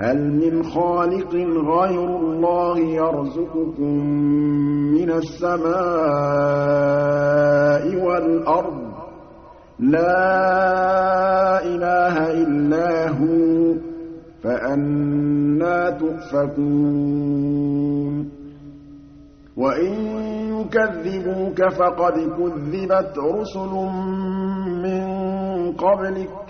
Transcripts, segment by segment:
هَلْ مِنْ خَالِقٍ غَيْرُ اللَّهِ يَرْزُقُكُم مِّنَ السَّمَاءِ وَالْأَرْضِ ۚ؟ لَا إِلَٰهَ إِلَّا هُوَ ۖ فَأَنَّىٰ تُؤْفَكُونَ. وَإِن يُكَذِّبُوكَ فَقَدْ كُذِّبَتْ رُسُلٌ مِّن قَبْلِكَ ۚ.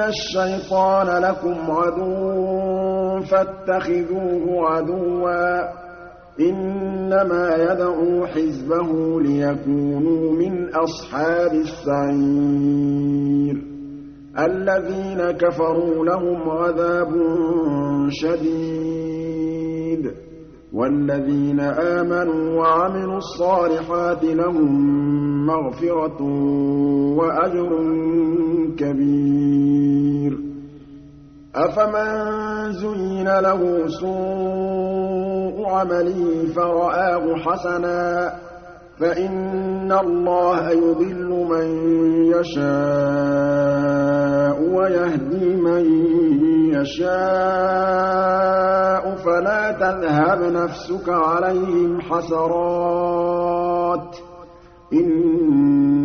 الشَّيْطَانَ لَكُمْ عَدُوٌّ فَاتَّخِذُوهُ عَدُوًّا ۚ إِنَّمَا يَدْعُو حِزْبَهُ لِيَكُونُوا مِنْ أَصْحَابِ السَّعِيرِ الَّذِينَ كَفَرُوا لَهُمْ عَذَابٌ شَدِيدٌ وَالَّذِينَ آمَنُوا وَعَمِلُوا الصَّالِحَاتِ لَهُم مَّغْفِرَةٌ وَأَجْرٌ كَبِيرٌ أَفَمَن زُيِّنَ لَهُ سُوءُ عَمَلِهِ فَرَآهُ حَسَنًا ۖ فَإِنَّ اللَّهَ يُضِلُّ مَن يَشَاءُ وَيَهْدِي مَن يَشَاءُ ۖ فَلَا تَذْهَبْ نَفْسُكَ عَلَيْهِمْ حَسَرَاتٍ ۚ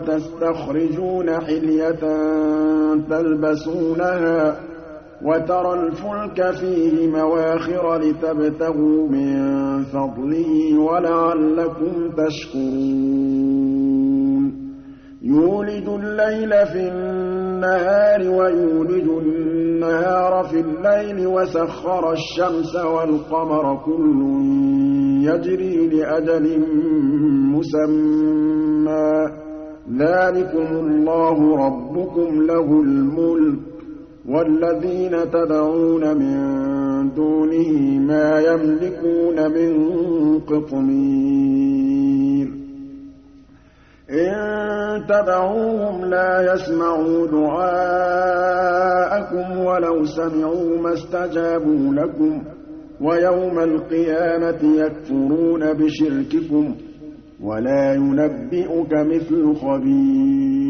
وَتَسْتَخْرِجُونَ حِلْيَةً تَلْبَسُونَهَا ۖ وَتَرَى الْفُلْكَ فِيهِ مَوَاخِرَ لِتَبْتَغُوا مِن فَضْلِهِ وَلَعَلَّكُمْ تَشْكُرُونَ. يُولِجُ اللَّيْلَ فِي النَّهَارِ وَيُولِجُ النَّهَارَ فِي اللَّيْلِ وَسَخَّرَ الشَّمْسَ وَالْقَمَرَ كُلٌّ يَجْرِي لِأَجَلٍ مُّسَمًّى ۚ. ذَٰلِكُمُ اللَّهُ رَبُّكُمْ لَهُ الْمُلْكُ ۚ وَالَّذِينَ تَدْعُونَ مِن دُونِهِ مَا يَمْلِكُونَ مِن قِطْمِيرٍ. إِن تَدْعُوهُمْ لَا يَسْمَعُوا دُعَاءَكُمْ وَلَوْ سَمِعُوا مَا اسْتَجَابُوا لَكُمْ ۖ وَيَوْمَ الْقِيَامَةِ يَكْفُرُونَ بِشِرْكِكُمْ ۚ وَلَا يُنَبِّئُكَ مِثْلُ خَبِيرٍ.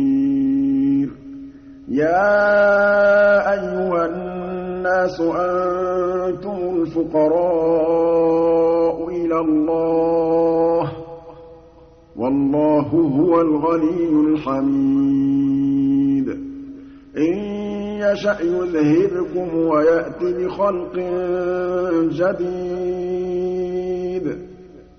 يَا أَيُّهَا النَّاسُ أَنتُمُ الْفُقَرَاءُ إِلَى اللَّهِ وَاللَّهُ هُوَ الْغَنِيُّ الْحَمِيدُ. إِن يَشَأْ يُذْهِبْكُمْ وَيَأْتِ بِخَلْقٍ جَدِيدٍ.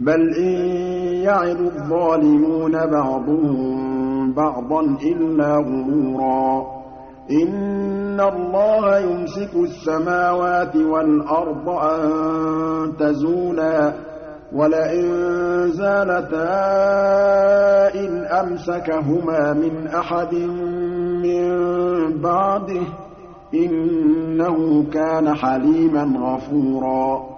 بَلْ إِن يَعِدُ الظَّالِمُونَ بَعْضُهُم بَعْضًا إِلَّا غُرُورًا. إِنَّ اللَّهَ يُمْسِكُ السَّمَاوَاتِ وَالْأَرْضَ أَن تَزُولَا ۚ. وَلَئِن زَالَتَا إِنْ أَمْسَكَهُمَا مِنْ أَحَدٍ مِّن بَعْدِهِ ۚ إِنَّهُ كَانَ حَلِيمًا غَفُورًا.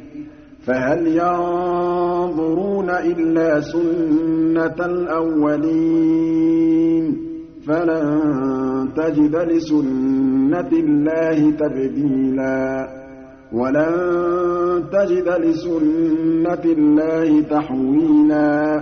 فَهَلْ يَنظُرُونَ إِلَّا سُنَّتَ الْأَوَّلِينَ ۚ فَلَن تَجِدَ لِسُنَّةِ اللَّهِ تَبْدِيلًا وَلَن تَجِدَ لِسُنَّةِ اللَّهِ تَحْوِيلًا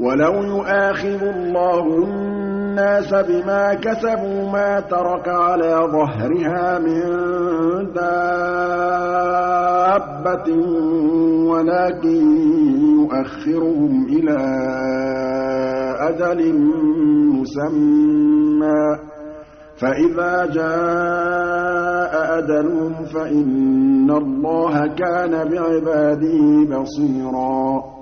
وَلَوْ يُؤَاخِذُ اللَّهُ النَّاسَ بِمَا كَسَبُوا مَا تَرَكَ عَلَىٰ ظَهْرِهَا مِن دَابَّةٍ وَلَٰكِن يُؤَخِّرُهُمْ إِلَىٰ أَجَلٍ مُّسَمًّى ۖ. فَإِذَا جَاءَ أَجَلُهُمْ فَإِنَّ اللَّهَ كَانَ بِعِبَادِهِ بَصِيرًا.